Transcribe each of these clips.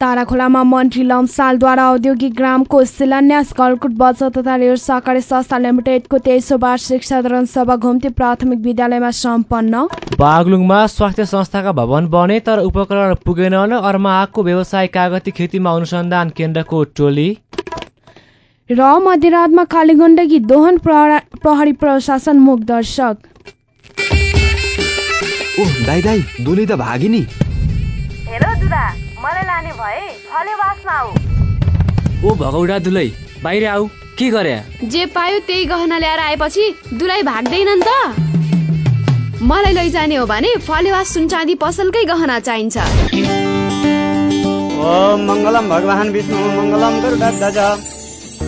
ताराखोलामा मन्त्री लम्सालद्वारा औद्योगिक ग्रामको शिलान्यास गलकुट बचत तथा ऋण सहकारी संस्था लिमिटेडको तेइसौँ वार्षिक साधारण सभा घुम्ती प्राथमिक विद्यालयमा सम्पन्न। बागलुङमा स्वास्थ्य संस्थाका भवन बने तर उपकरण पुगेनन् अर्माको व्यवसाय कागती खेतीमा अनुसन्धान केन्द्रको टोली। र मध्यरातमा कालीगण्डकी दोहन प्रहरी प्रशासन मुख दर्शक। ओ दाई दाई दुली त भागी नि हेलो दुदा। मलाई लाने भए फलेवासमा आऊ। ओ भगौडा दुलै बाहिर आऊ के गरे? जे पायो त्यही गहना ल्याएर आएपछि दुलाई भाग्दैनन् त। मलाई लैजाने हो भने फलेवास सुनचाँदी पसलकै गहना चाहिन्छ। ओम मङ्गलम भगवान् विष्णु मङ्गलम गरुडध्वज।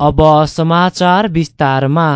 अब समाचार विस्तारमा।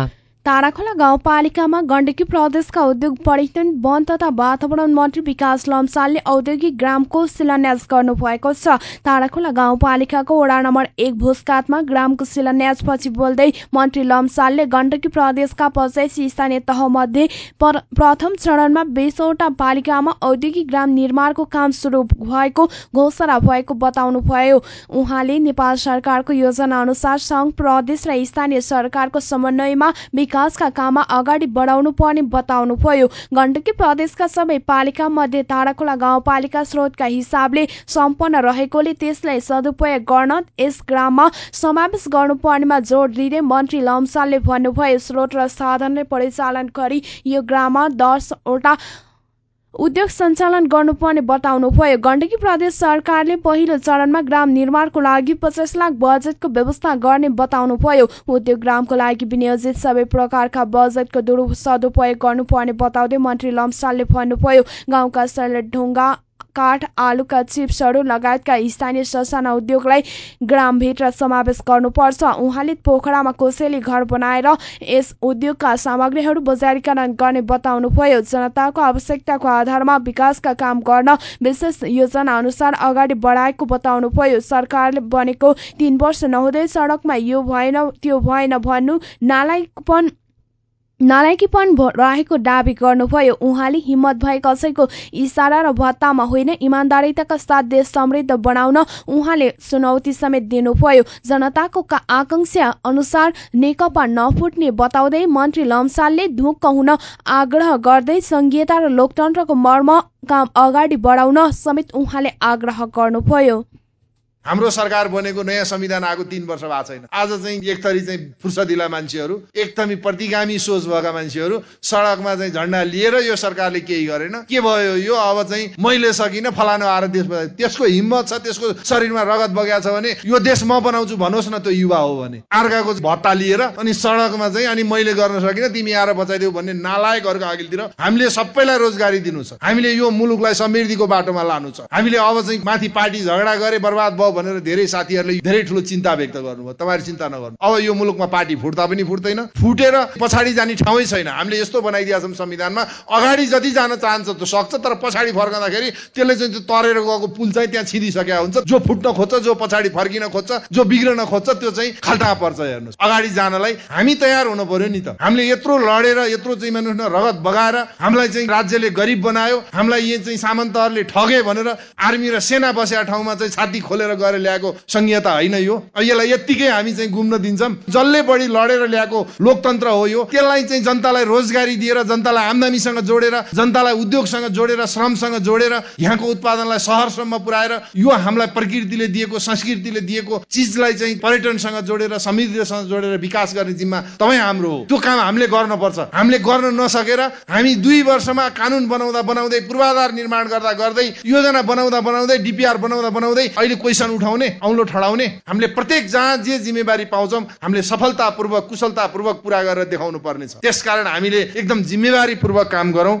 ताराखोला गाउँपालिकामा गण्डकी प्रदेशका उद्योग पर्यटन वन तथा वातावरण मन्त्री विकास लम्सालले औद्योगिक ग्रामको शिलान्यास गर्नुभएको छ। ताराखोला गाउँपालिकाको वडा नम्बर एक भूसकातमा ग्रामको शिलान्यासपछि बोल्दै मन्त्री लम्सालले गण्डकी प्रदेशका पचासी स्थानीय तहमध्ये प्रथम चरणमा बिसवटा पालिकामा औद्योगिक ग्राम निर्माणको काम सुरु भएको घोषणा भएको बताउनुभयो। उहाँले नेपाल सरकारको योजना अनुसार सङ्घ प्रदेश र स्थानीय सरकारको समन्वयमा विकासका काममा अगाडि बढाउनु पर्ने बताउनुभयो। गण्डकी प्रदेशका सबै पालिका मध्ये ताराखोला गाउँपालिका स्रोतका हिसाबले सम्पन्न रहेकोले त्यसलाई सदुपयोग गर्न यस ग्राममा समावेश गर्नुपर्नेमा जोड दिँदै मन्त्री लम्सालले भन्नुभयो स्रोत र साधनले परिचालन गरी यो ग्राममा दसवटा उद्योग सञ्चालन गर्नुपर्ने बताउनुभयो गण्डकी प्रदेश सरकारले पहिलो चरणमा ग्राम निर्माणको लागि पचास लाख बजेटको व्यवस्था गर्ने बताउनुभयो उद्योग ग्रामको लागि विनियोजित सबै प्रकारका बजेटको दुरु सदुपयोग गर्नुपर्ने बताउँदै मन्त्री लम्सालले भन्नुभयो। गाउँका सैल ढुङ्गा काठ आलुका चिप्सहरू लगायतका स्थानीय ससाना उद्योगलाई ग्रामभित्र समावेश गर्नुपर्छ। उहाँले पोखरामा कोसेली घर बनाएर यस उद्योगका सामग्रीहरू बजारीकरण गर्ने बताउनुभयो। जनताको आवश्यकताको आधारमा विकासका काम गर्न विशेष योजना अनुसार अगाडि बढाएको बताउनुभयो। सरकारले बनेको तीन वर्ष नहुँदै सडकमा यो भएन त्यो भएन भन्नु नालायकपन नालायकीपन रहेको दावी गर्नुभयो। उहाँले हिम्मत भए कसैको इसारा र भत्तामा होइन इमान्दारिताका साथ देश समृद्ध बनाउन उहाँले चुनौती समेत दिनुभयो। जनताको आकांक्षा अनुसार नेकपा नफुट्ने बताउँदै मन्त्री लम्सालले ढुक्क हुन आग्रह गर्दै संघीयता र लोकतन्त्रको मर्म काम अगाडि बढाउन समेत उहाँले आग्रह गर्नुभयो। हाम्रो सरकार बनेको नयाँ संविधान आएको तिन वर्ष भएको छैन। आज चाहिँ एक थरी चाहिँ फुर्सदिला मान्छेहरू एकदमै प्रतिगामी सोच भएका मान्छेहरू सडकमा चाहिँ झन्डा लिएर यो सरकारले केही गरेन। के भयो यो? अब चाहिँ मैले सकिनँ फलानु आएर देश त्यसको हिम्मत छ त्यसको शरीरमा रगत बगेको छ भने यो देश म बनाउँछु भन्नुहोस् न त्यो युवा हो भने। अर्काको भत्ता लिएर अनि सडकमा चाहिँ अनि मैले गर्न सकिनँ तिमी आएर बचाइदेऊ भन्ने नालायकहरूको अघिल्तिर हामीले सबैलाई रोजगारी दिनु छ। हामीले यो मुलुकलाई समृद्धिको बाटोमा लानु छ। हामीले अब चाहिँ माथि पार्टी झगडा गरे बर्बाद भयो भनेर धेरै साथीहरूले धेरै ठुलो चिन्ता व्यक्त गर्नुभयो। तपाईँहरू चिन्ता नगर्नु। अब यो मुलुकमा पार्टी फुट्दा पनि फुट्दैन। फुटेर पछाडि जाने ठाउँै छैन। हामीले यस्तो बनाइदिएका छौँ संविधानमा। अगाडि जति जान चाहन्छ त्यो सक्छ तर पछाडि फर्कँदाखेरि त्यसले चाहिँ त्यो तरेर गएको पुल चाहिँ त्यहाँ छिरिसकेका हुन्छ। जो फुट्न खोज्छ जो पछाडि फर्किन खोज्छ जो बिग्रन खोज्छ त्यो चाहिँ खाल्टा पर्छ हेर्नुहोस्। अगाडि जानलाई हामी तयार हुनु पर्यो नि त। हामीले यत्रो लडेर यत्रो चाहिँ मान्नुहोस् न रगत बगाएर हामीलाई चाहिँ राज्यले गरिब बनायो। हामीलाई यो चाहिँ सामन्तहरूले ठगे भनेर आर्मी र सेना बसेका ठाउँमा चाहिँ छाती खोलेर गएर ल्याएको संहिता होइन यो। यसलाई यत्तिकै हामी चाहिँ घुम्न दिन्छौँ। जसले बढी लडेर ल्याएको लोकतन्त्र हो यो। त्यसलाई चाहिँ जनतालाई रोजगारी दिएर जनतालाई आम्दानीसँग जोडेर जनतालाई उद्योगसँग जोडेर श्रमसँग जोडेर यहाँको उत्पादनलाई सहरसम्म पुऱ्याएर यो हामीलाई प्रकृतिले दिएको संस्कृतिले दिएको चिजलाई चाहिँ पर्यटनसँग जोडेर समृद्धिसँग जोडेर विकास गर्ने जिम्मा तपाईँ हाम्रो हो। त्यो काम हामीले गर्नुपर्छ। हामीले गर्न नसकेर हामी दुई वर्षमा कानुन बनाउँदा बनाउँदै पूर्वाधार निर्माण गर्दा गर्दै योजना बनाउँदा बनाउँदै डिपिआर बनाउँदा बनाउँदै अहिले क्वेसन उठाउने औँलो ठडाउने हामीले प्रत्येक जहाँ जे जिम्मेवारी पाउँछौँ हामीले सफलतापूर्वक कुशलतापूर्वक पुरा गरेर देखाउनु पर्नेछ। त्यसकारण हामीले एकदम जिम्मेवारीपूर्वक काम गरौँ।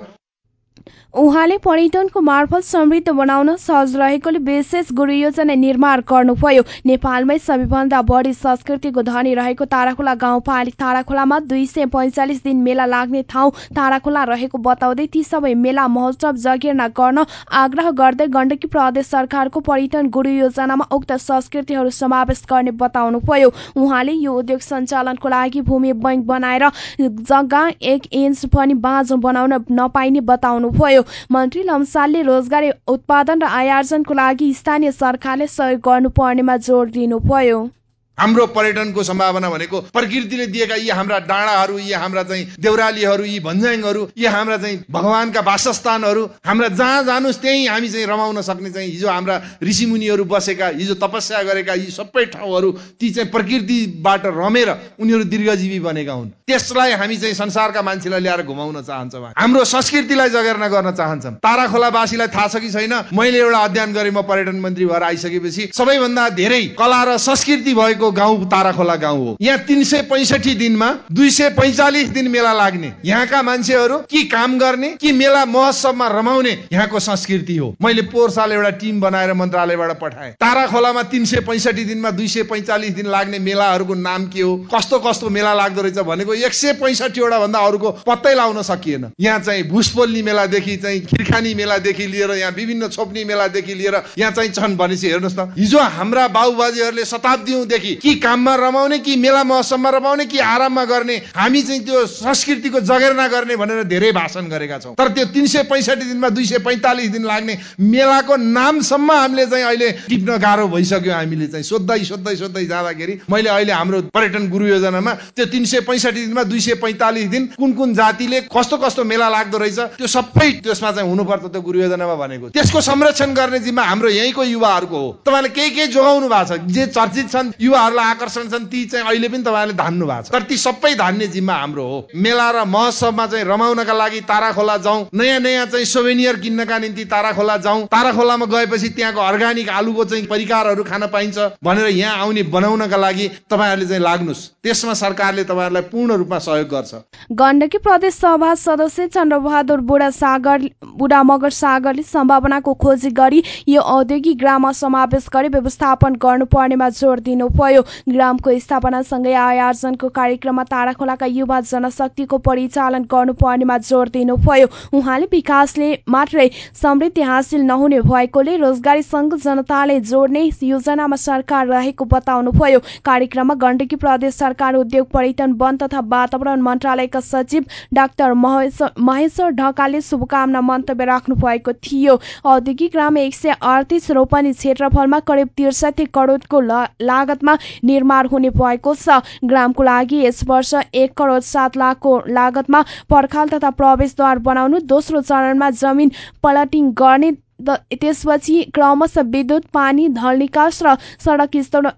उहाँले पर्यटनको मार्फत समृद्ध बनाउन सहज रहेकोले विशेष गुरु योजना निर्माण गर्नुभयो। नेपालमै सबैभन्दा बढी संस्कृतिको धनी रहेको ताराखोला गाउँपालिका ताराखोलामा दुई सय पैँचालिस दिन मेला लाग्ने ठाउँ ताराखोला रहेको बताउँदै ती सबै मेला महोत्सव जगेर्ना गर्न आग्रह गर्दै गण्डकी प्रदेश सरकारको पर्यटन गुरु योजनामा उक्त संस्कृतिहरू समावेश गर्ने बताउनुभयो। उहाँले यो उद्योग सञ्चालनको लागि भूमि बैंक बनाएर जग्गा एक इन्च पनि बाँझो बनाउन नपाइने बताउनुभयो। मन्त्री लम्सालले रोजगारी उत्पादन र आयोजनको लागि स्थानीय सरकारले सहयोग गर्नुपर्नेमा जोड दिनुभयो। हाम्रो पर्यटनको सम्भावना भनेको प्रकृतिले दिएका यी हाम्रा डाँडाहरू यी हाम्रा चाहिँ देउरालीहरू यी भन्ज्याङहरू यी हाम्रा चाहिँ भगवान्का वासस्थानहरू हाम्रा जहाँ जानुहोस् त्यहीँ हामी चाहिँ रमाउन सक्ने चाहिँ हिजो हाम्रा ऋषिमुनिहरू बसेका हिजो तपस्या गरेका यी सबै ठाउँहरू ती चाहिँ प्रकृतिबाट रमेर उनीहरू दीर्घजीवी बनेका हुन्। त्यसलाई हामी चाहिँ संसारका मान्छेलाई ल्याएर घुमाउन चाहन्छौँ। हाम्रो संस्कृतिलाई जगेर्ना गर्न चाहन्छौँ। तारा खोलावासीलाई थाहा छ कि छैन? मैले एउटा अध्ययन गरेँ म पर्यटन मन्त्री भएर आइसकेपछि। सबैभन्दा धेरै कला र संस्कृति भएको भएको गाउँ ताराखोला गाउँ हो। यहाँ तिन सय पैँसठी दिनमा दुई सय पैँचालिस दिन मेला लाग्ने। यहाँका मान्छेहरू कि काम गर्ने कि मेला महोत्सवमा रमाउने यहाँको संस्कृति हो। मैले पोहोर साल एउटा टिम बनाएर मन्त्रालयबाट पठाएँ। ताराखोलामा तिन सय पैँसठी दिनमा दुई सय पैँचालिस दिन लाग्ने मेलाहरूको नाम के हो कस्तो कस्तो मेला लाग्दो रहेछ भनेको एक सय पैँसठीवटा भन्दा अरूको पत्तै लाउन सकिएन। यहाँ चाहिँ भुसपोल्नी मेलादेखि चाहिँ खिर्खानी मेलादेखि लिएर यहाँ विभिन्न छोप्नी मेलादेखि लिएर यहाँ चाहिँ छन् भनेपछि हेर्नुहोस् न हिजो हाम्रा बाबुबाजेहरूले शताब्दीदेखि कि काममा रमाउने कि मेला महोत्सवमा रमाउने कि आराममा गर्ने हामी चाहिँ त्यो संस्कृतिको जगेर्ना गर्ने भनेर धेरै भाषण गरेका छौँ। तर त्यो तिन सय पैँसठी दिनमा दुई सय पैँतालिस दिन लाग्ने मेलाको नामसम्म हामीले चाहिँ अहिले टिप्न गाह्रो भइसक्यो हामीले चाहिँ। सोद्धै सोद्धै सोद्धै जाँदाखेरि मैले अहिले हाम्रो पर्यटन गुरु योजनामा त्यो तिन सय पैँसठी दिनमा दुई सय पैँतालिस दिन कुन कुन जातिले कस्तो कस्तो मेला लाग्दो रहेछ त्यो सबै त्यसमा चाहिँ हुनुपर्छ त्यो गुरु योजनामा भनेको। त्यसको संरक्षण गर्ने जिम्मा हाम्रो यहीँको युवाहरूको हो। तपाईँले केही केही जोगाउनु भएको छ? जे चर्चित छन् युवाहरूलाई आकर्षण छन् ती चाहिँ अहिले पनि तपाईँहरूले धान्नु भएको छ। तर ती सबै धान्ने जिम्मा हाम्रो हो। मेला र महोत्सवमा चाहिँ रमाउनका लागि तारा खोला जाउँ। नयाँ नयाँ चाहिँ सोभेनियर किन्नका निम्ति तारा खोला जाउँ। तारा खोलामा गएपछि त्यहाँको अर्ग्यानिक आलुको चाहिँ परिकारहरू खान पाइन्छ भनेर यहाँ आउने बनाउनका लागि तपाईँहरूले चाहिँ लाग्नुहोस्। त्यसमा सरकारले तपाईँहरूलाई पूर्ण रूपमा सहयोग गर्छ। गण्डकी प्रदेश सभा सदस्य चन्द्रबहादुर बुढा सागर बुढा मगर सागरले सम्भावनाको खोजी गरी यो औद्योगिक ग्राममा समावेश गरी व्यवस्थापन गर्नुपर्नेमा जोड दिनुभयो। ग्रामको स्थापनासँगै आय आर्जनको कार्यक्रममा ताराखोलाका युवा जनशक्तिको परिचालन गर्नुपर्नेमा जोड दिनुभयो। उहाँले विकासले मात्रै समृद्धि हासिल नहुने भएकोले रोजगारीसँग जनताले जोड्ने योजनामा सरकार रहेको बताउनुभयो। कार्यक्रममा गण्डकी प्रदेश सरकार उद्योग पर्यटन वन तथा वातावरण मन्त्रालयका सचिव डाक्टर महेश्वर ढकालले शुभकामना मन्तव्य राख्नु भएको थियो। औद्योगिक ग्राम एक सय अडतिस रोपनी क्षेत्रफलमा करिब त्रिसठी करोडको लागतमा निर्माण हुने भएको छ। ग्रामको लागि यस वर्ष एक करोड सात लाखको लागतमा पर्खाल तथा प्रवेशद्वार बनाउनु दोस्रो चरणमा जमिन पलटिङ गर्ने त्यसपछि क्रमशः विद्युत पानी निकास र सडक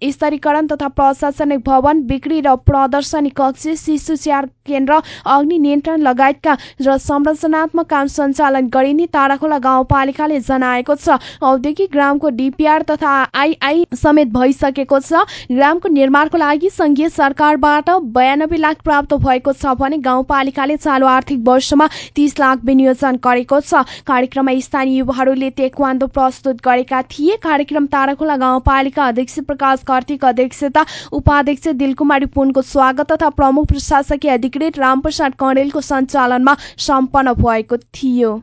स्तरीकरण तथा प्रशासनिक भवन बिक्री र प्रदर्शनी कक्ष शिशु स्याहार केन्द्र अग्नि नियन्त्रण लगायतका र संरचनात्मक काम सञ्चालन गरिने ताराखोला गाउँपालिकाले जनाएको छ। औद्योगिक ग्रामको डिपिआर तथा आइआई समेत भइसकेको छ। ग्रामको निर्माणको लागि संघीय सरकारबाट बयानब्बे लाख प्राप्त भएको छ भने गाउँपालिकाले चालु आर्थिक वर्षमा तीस लाख विनियोजन गरेको छ। कार्यक्रममा स्थानीय युवाहरूले तेक्वान्दो प्रस्तुत गरेका थिए। कार्यक्रम ताराखोला गाउँपालिका अध्यक्ष प्रकाश कार्तिक अध्यक्षता उपाध्यक्ष दिलकुमारी पुनको स्वागत तथा प्रमुख प्रशासकीय अधिकृत रामप्रसाद कणेलको सञ्चालनमा सम्पन्न भएको थियो।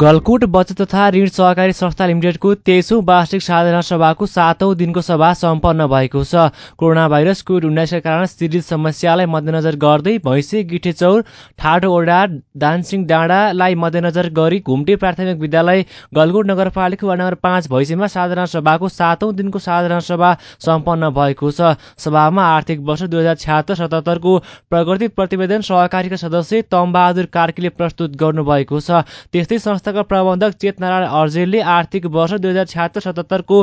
गलकुट बचत तथा ऋण सहकारी संस्था लिमिटेडको तेइसौँ वार्षिक साधारण सभाको सातौँ दिनको सभा सम्पन्न भएको छ। कोरोना भाइरस कोभिड उन्नाइसका कारण सिरिज समस्यालाई मध्यनजर गर्दै भैँसे गिठेचौर ठाडो ओडा दानसिंह डाँडालाई मध्यनजर गरी घुम्टे प्राथमिक विद्यालय गलकुट नगरपालिका वार्ड नम्बर पाँच भैँसेमा साधारण सभाको सातौँ दिनको साधारण सभा सम्पन्न भएको छ। सभामा आर्थिक वर्ष दुई हजार छ्यात्तर सतहत्तरको प्रगति प्रतिवेदन सहकारीका सदस्य तमबहादुर कार्कीले प्रस्तुत गर्नुभएको छ। त्यस्तै संस्थाका प्रबन्धक चेतनारायण अर्जेलले आर्थिक वर्ष दुई हजार छ्यात्तर सतहत्तरको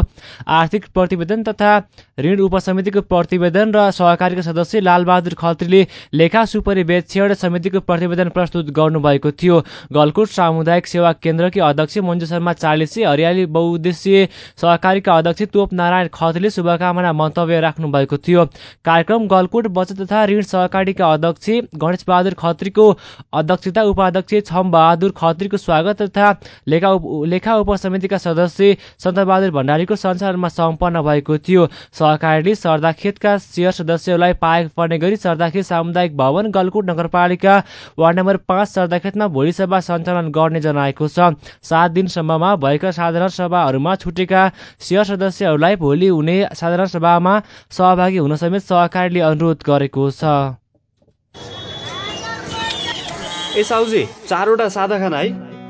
आर्थिक प्रतिवेदन तथा ऋण उपसमितिको प्रतिवेदन र सहकारीका सदस्य लालबहादुर खत्रीले लेखा सुपरिवेक्षण समितिको प्रतिवेदन प्रस्तुत गर्नुभएको थियो। गलकुट सामुदायिक सेवा केन्द्रकी अध्यक्ष मञ्जु शर्मा चालिसे हरियाली बहुद्देश्य सहकारीका अध्यक्ष तोप नारायण खत्रीले शुभकामना मन्तव्य राख्नु भएको थियो। कार्यक्रम गलकुट बचत तथा ऋण सहकारीका अध्यक्ष गणेश बहादुर खत्रीको अध्यक्षता उपाध्यक्ष छम बहादुर खत्रीको स्वागत तथा लेखा लेखा उपसमितिका सदस्य सन्तबहादुर भण्डारीको सञ्चालनमा सम्पन्न भएको थियो। सहकारीले सरदाखेतका सेयर सदस्यहरूलाई पाए पर्ने गरी सरदाखेत सामुदायिक भवन गलकुट नगरपालिका वार्ड नम्बर पाँच सरदाखेतमा भोलि सभा सञ्चालन गर्ने जनाएको छ। सात दिनसम्ममा भएका साधारण सभाहरूमा छुटेका सेयर सदस्यहरूलाई भोलि हुने साधारण सभामा सहभागी हुन समेत सहकारीले अनुरोध गरेको छ। ए साउजी चारवटा सादा खाना है?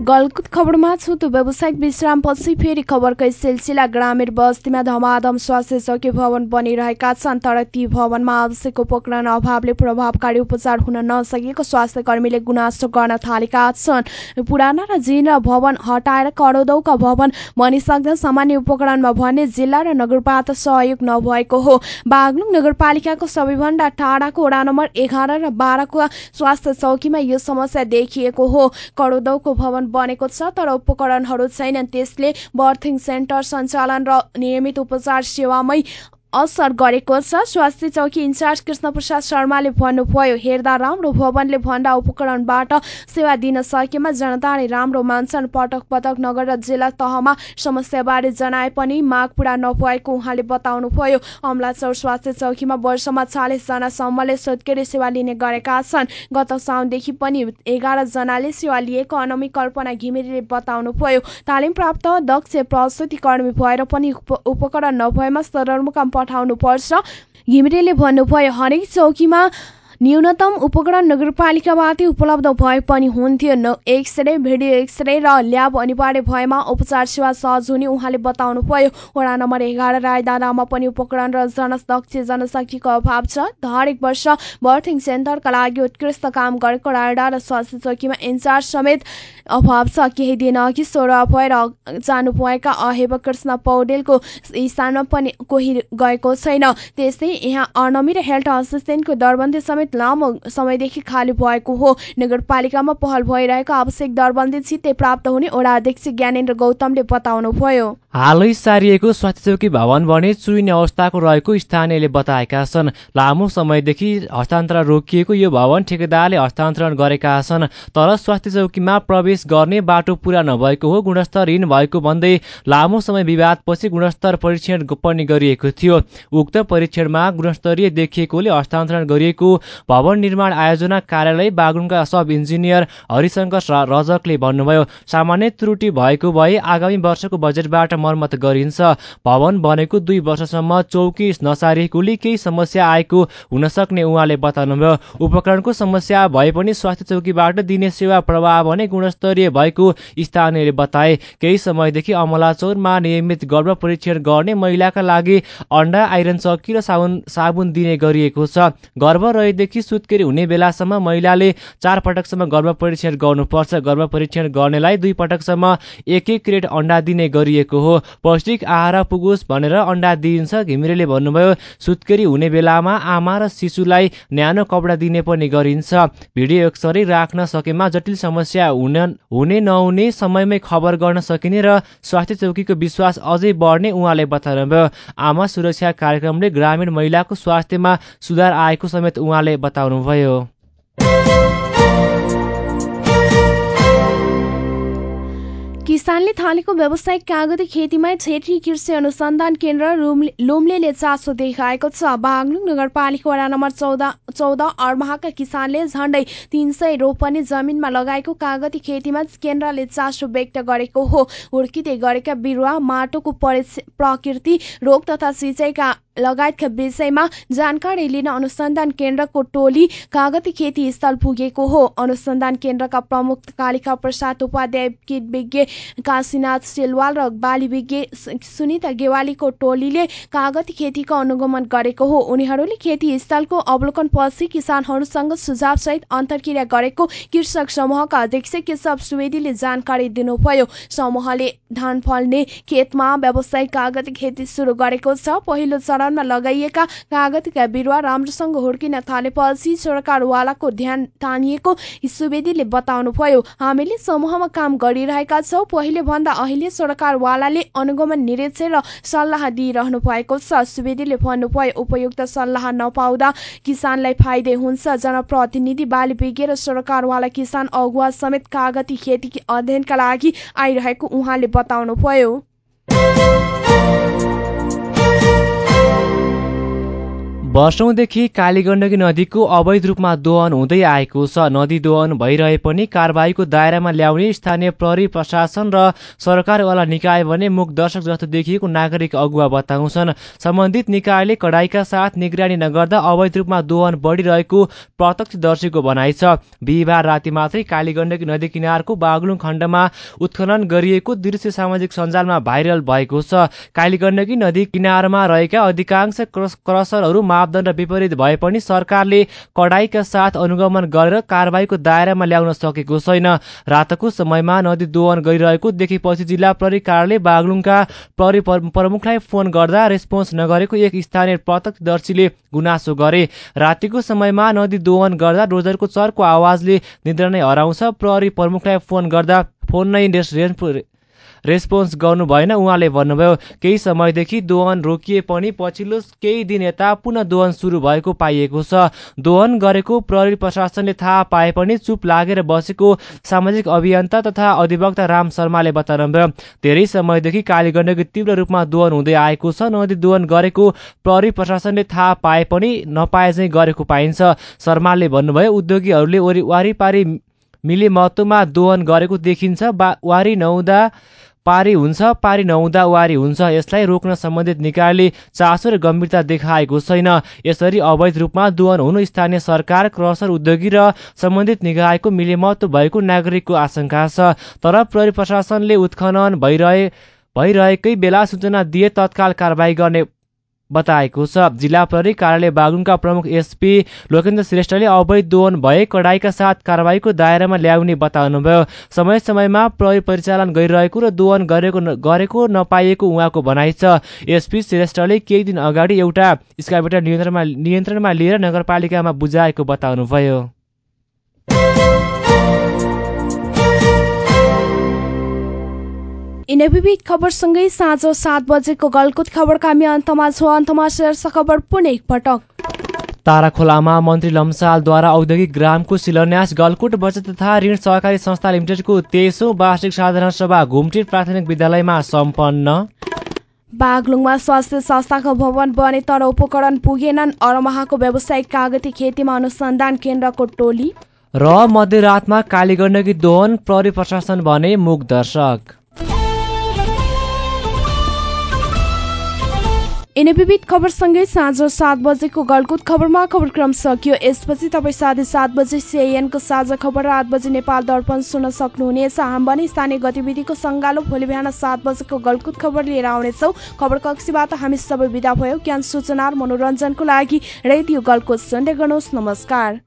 गलकुत खबरमा छुटु व्यावसायिक विश्रामपछि फेरि खबरकै सिलसिला ग्रामीण बस्तीमा धमाधम स्वास्थ्य चौकी भवन बनिरहेका छन् तर ती भवनमा आवश्यक उपकरण अभावले प्रभावकारी उपचार हुन नसकेको स्वास्थ्य कर्मीले गुनासो गर्न थालेका छन्। पुराना र जीर्ण भवन हटाएर करोडौँका भवन बनिसक्दा सामान्य उपकरणमा भने जिल्ला र नगरपालिका सहयोग नभएको हो। बागलुङ नगरपालिकाको सबैभन्दा टाढाको वडा नम्बर एघार र बाह्रको स्वास्थ्य चौकीमा यो समस्या देखिएको हो। करोडौँको भवन बनेको छ तर उपकरणहरू छैनन्। त्यसले बर्थिङ सेन्टर सञ्चालन र नियमित उपचार सेवामै असर गरेको छ। स्वास्थ्य चौकी इन्चार्ज कृष्ण प्रसाद शर्माले भन्नुभयो हेर्दा राम्रो भवनले भन्दा उपकरणबाट सेवा दिन सकेमा जनताले राम्रो मान्छन्। पटक पटक नगर र जिल्ला तहमा समस्याबारे जनाए पनि माग पुरा नभएको उहाँले बताउनुभयो। अमलाचौर स्वास्थ्य चौकीमा वर्षमा चालिसजनासम्मले सोधकेरी सेवा लिने गरेका छन्। गत साउनदेखि पनि एघार जनाले सेवा लिएको अनमी कल्पना घिमिरेले बताउनुभयो। तालिम प्राप्त दक्ष प्रस्तुति कर्मी भएर पनि उपकरण नभएमा सदरमुकाम पठाउनु पर्छ घिमिरेले भन्नुभयो हरेक चौकीमा न्यूनतम उपकरण नगरपालिकाबाट उपलब्ध भए पनि हुन्थ्यो। X ray video x ray र ल्याब अनिवार्य भएमा उपचार सेवा सहज हुने उहाँले बताउनुभयो। वडा नम्बर एघार रायदानामा पनि उपकरण र जनदक्ष जनशक्तिको अभाव छ। हरेक वर्ष बर्थिङ सेन्टरका लागि उत्कृष्ट काम गरेको रायडा र स्वास्थ्य चौकीमा इन्चार्ज समेत अभाव छ। केही दिन अघि सोह्र भएर जानुभएका अहेब कृष्ण पौडेलको स्थानमा पनि कोही गएको छैन। त्यस्तै यहाँ अनमी र हेल्थ असिस्टेन्टको दरबन्दी समेत लामो समयदेखि खाली भएको हो। नगरपालिकामा पहल भइरहेको आवश्यक दरबन्दी छिट्टै प्राप्त हुने वडा अध्यक्ष ज्ञानेन्द्र गौतमले बताउनुभयो। हालै सारिएको स्वास्थ्य चौकी भवन भने चुइने अवस्थाको रहेको स्थानीयले बताएका छन्। लामो समयदेखि हस्तान्तरण रोकिएको यो भवन ठेकेदारले हस्तान्तरण गरेका छन्। तर स्वास्थ्य चौकीमा प्रवेश गर्ने बाटो पुरा नभएको हो। गुणस्तरहीन भएको भन्दै लामो समय विवादपछि गुणस्तर परीक्षण पनि गरिएको थियो। उक्त परीक्षणमा गुणस्तरीय देखिएकोले हस्तान्तरण गरिएको भवन निर्माण आयोजना कार्यालय बागुङका सब इन्जिनियर हरिशङ्कर रजकले भन्नुभयो सामान्य त्रुटि भएको भए आगामी वर्षको बजेटबाट मर्मत गरिन्छ। भवन बनेको दुई वर्षसम्म चौकी नसारिएकोले केही समस्या आएको हुन सक्ने उहाँले बताउनुभयो। उपकरणको समस्या भए पनि स्वास्थ्य चौकीबाट दिने सेवा प्रवाह भने गुणस्तरीय भएको स्थानीयले बताए। केही समयदेखि अमलाचौरमा नियमित गर्भ परीक्षण गर्ने महिलाका लागि अन्डा आइरन चक्की र साबुन साबुन दिने गरिएको छ। गर्भ रहेदेखि सुत्केरी हुने बेलासम्म महिलाले चार पटकसम्म गर्भ परीक्षण गर्नुपर्छ। गर्भ परीक्षण गर्नेलाई दुई पटकसम्म एक एक क्रेट अन्डा दिने गरिएको हो। पौष्टिक आहार पुगोस् भनेर अन्डा दिइन्छ। घिमिरेले भन्नुभयो सुत्केरी हुने बेलामा आमा र शिशुलाई न्यानो कपडा दिने पनि गरिन्छ। भिडियो एक्सरे राख्न सकेमा जटिल समस्या हुन हुने नहुने समयमै खबर गर्न सकिने र स्वास्थ्य चौकीको विश्वास अझै बढ्ने उहाँले बताउनुभयो। आमा सुरक्षा कार्यक्रमले ग्रामीण महिलाको स्वास्थ्यमा सुधार आएको समेत उहाँले बताउनुभयो किसानले थालेको व्यावसायिक कागती खेतीमा क्षेत्रीय कृषि अनुसन्धान केन्द्र लोम्लेले चासो देखाएको छ बागलुङ नगरपालिका वडा नम्बर चौध चौध अर्माहाका किसानले झण्डै तीन सय रोपनी जमिनमा लगाएको कागती खेतीमा केन्द्रले चासो व्यक्त गरेको हो हुर्किँदै गरेका बिरुवा माटोको प्रकृति रोग तथा सिँचाइका लगायतका विषयमा जानकारी लिन अनुसन्धान केन्द्रको टोली कागती खेती स्थल पुगेको हो। अनुसन्धान केन्द्रका प्रमुख कालिका प्रसाद उपाध्याय किट विज्ञ काशीनाथ सेलवाल र बाली विज्ञ सुनिता गेवालीको टोलीले कागती खेतीको अनुगमन गरेको हो। उनीहरूले खेती स्थलको अवलोकन पछि किसानहरूसँग सुझावसहित अन्तर्क्रिया गरेको कृषक समूहका अध्यक्ष केशव सुवेदीले जानकारी दिनुभयो। समूहले धान फल्ने खेतमा व्यावसायिक कागती खेती सुरु गरेको छ। पहिलो चरणमा लगाइएका कागतीका बिरुवा राम्रोसँग हुर्किन थालेपछि सरकारवालाको ध्यान तानिएको सुवेदीले बताउनुभयो। हामीले समूहमा काम गरिरहेका छौँ। पहिले भन्दा अहिले सरकारवालाले अनुगमन निरीक्षण र सल्लाह दिइरहनु भएको छ। सुवेदीले भन्नुभयो उपयुक्त सल्लाह नपाउँदा किसानलाई फाइदे हुन्छ। जनप्रतिनिधि बाली विज्ञ र सरकारवाला किसान अगुवा समेत कागती खेती अध्ययनका लागि आइरहेको उहाँले बताउनुभयो। वर्षौंदेखि कालीगण्डकी नदीको अवैध रूपमा दोहन हुँदै आएको छ। नदी दोहन भइरहे पनि कारवाहीको दायरामा ल्याउने स्थानीय प्रहरी प्रशासन र सरकारवाला निकाय भने मुख दर्शक जस्तो देखिएको नागरिक अगुवा बताउँछन्। सम्बन्धित निकायले कडाईका साथ निगरानी नगर्दा अवैध रूपमा दोहन बढिरहेको प्रत्यक्षदर्शीको भनाइ छ। बिहिबार राति मात्रै कालीगण्डकी नदी किनारको बागलुङ खण्डमा उत्खनन गरिएको दृश्य सामाजिक सञ्जालमा भाइरल भएको छ। कालीगण्डकी नदी किनारमा रहेका अधिकांश क्रसरहरू मापदण्ड विपरीत भए पनि सरकारले कडाईका साथ अनुगमन गरेर कारवाहीको दायरामा ल्याउन सकेको छैन। रातको समयमा नदी दोहन गरिरहेको देखेपछि जिल्ला प्रहरी कार्यालय बागलुङका प्रहरी प्रमुखलाई फोन गर्दा रेस्पोन्स नगरेको एक स्थानीय प्रत्यक्षदर्शीले गुनासो गरे। रातिको समयमा नदी दोहन गर्दा डोजरको चर्को आवाजले निद्रा नै हराउँछ। प्रहरी प्रमुखलाई फोन गर्दा फोन नै रेस्पोन्स गर्नु भएन। उहाँले भन्नुभयो केही समयदेखि दोहन रोकिए पनि पछिल्लो केही दिन यता पुनः दोहन सुरु भएको पाइएको छ। दोहन गरेको प्रहरी प्रशासनले थाहा पाए पनि चुप लागेर बसेको सामाजिक अभियन्ता तथा अधिवक्ता राम शर्माले बताउनुभयो धेरै समयदेखि कालीगण्डकी तीव्र रूपमा दोहन हुँदै आएको छ। नदी दोहन गरेको प्रहरी प्रशासनले थाहा पाए पनि नपाए चाहिँ गरेको पाइन्छ। शर्माले भन्नुभयो उद्योगीहरूले वारिपारी मिले महत्वमा दोहन गरेको देखिन्छ। वारी नहुँदा पारी हुन्छ पारी नहुँदा वारी हुन्छ। यसलाई रोक्न सम्बन्धित निकायले चासो र गम्भीरता देखाएको छैन। यसरी अवैध रूपमा दोहन हुनु स्थानीय सरकार क्रसर उद्योगी र सम्बन्धित निकायको मिलेमत्व भएको नागरिकको आशंका छ। तर प्रहरी प्रशासनले उत्खनन भइरहे भइरहेकै बेला सूचना दिए तत्काल कारवाही गर्ने बताएको छ। जिल्ला प्रहरी कार्यालय बागुङका प्रमुख एसपी लोकेन्द्र श्रेष्ठले अवैध दोहन भए कडाईका साथ कारवाहीको दायरामा ल्याउने बताउनुभयो। समय समयमा प्रहरी परिचालन गरिरहेको र दोहन गरेको गरेको नपाइएको उहाँको भनाइ छ। एसपी श्रेष्ठले केही दिन अगाडि एउटा स्काइबेटर नियन्त्रणमा नियन्त्रणमा लिएर नगरपालिकामा बुझाएको बताउनुभयो। यिनै विविध खबरसँगै साँझ सात बजेको गलकुत खबरका हामी अन्तमा छौँ। अन्तमा शीर्ष खबर पुनः एकपटक ताराखोलामा मन्त्री लम्सालद्वारा औद्योगिक ग्रामको शिलान्यास गलकुट बचत तथा ऋण सहकारी संस्था लिमिटेडको तेइसौँ वार्षिक साधारण सभा घुम्टी प्राथमिक विद्यालयमा सम्पन्न। बागलुङमा स्वास्थ्य संस्थाको भवन बने तर उपकरण पुगेनन्। अरमाहाको व्यावसायिक कागती खेतीमा अनुसन्धान केन्द्रको टोली। र मध्यरातमा कालीगण्डकी दोहन प्रहरी प्रशासन भने मुख दर्शक। यिनै विविध खबरसँगै साँझ सात बजेको गलकुत खबरमा खबरक्रम सकियो। यसपछि तपाईँ साढे सात बजे सिआइएनको साझा खबर र आठ बजे नेपाल दर्पण सुन्न सक्नुहुनेछ। हाम भने स्थानीय गतिविधिको सङ्गालो भोलि बिहान सात बजेको गलकुत खबर लिएर आउनेछौँ। खबर कक्षीबाट हामी सबै विदा भयो। ज्ञान सूचना र मनोरञ्जनको लागि रेडियो गलकुत सुन्दै गर्नुहोस्। नमस्कार।